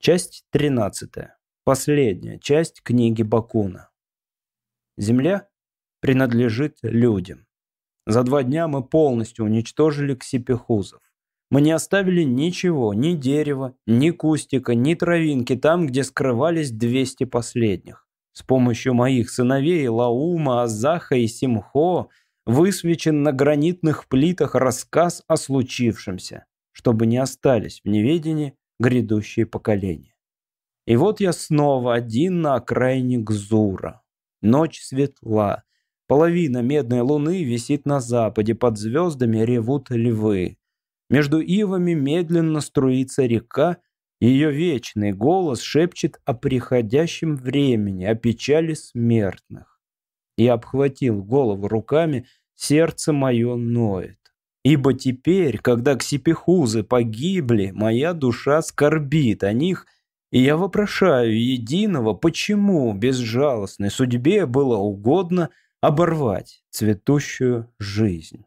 Часть 13. Последняя часть книги Бакуна. Земля принадлежит людям. За два дня мы полностью уничтожили ксипехузов. Мы не оставили ничего, ни дерева, ни кустика, ни травинки там, где скрывались 200 последних. С помощью моих сыновей Лаума, Азаха и Симхо высвечен на гранитных плитах рассказ о случившемся, чтобы не остались в неведении грядущие поколения. И вот я снова один на окраине Гзура. Ночь светла. Половина медной луны висит на западе, под звездами ревут львы. Между ивами медленно струится река, ее вечный голос шепчет о приходящем времени, о печали смертных. Я обхватил голову руками, сердце мое ноет. Ибо теперь, когда ксипехузы погибли, моя душа скорбит о них, и я вопрошаю единого, почему безжалостной судьбе было угодно оборвать цветущую жизнь.